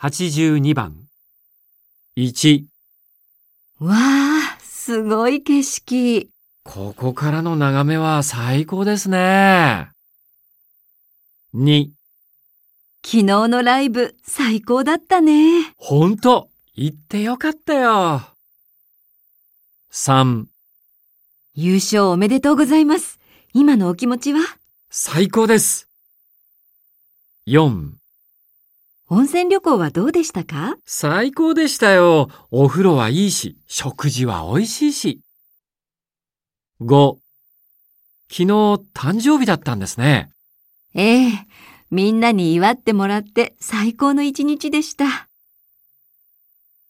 82番。1、わあ、すごい景色。ここからの眺めは最高ですね。2、昨日のライブ最高だったね。ほんと、行ってよかったよ。3、優勝おめでとうございます。今のお気持ちは？最高です。4、温泉旅行はどうでしたか？最高でしたよ。お風呂はいいし、食事は美味しいし。5、昨日誕生日だったんですね。ええ、みんなに祝ってもらって最高の一日でした。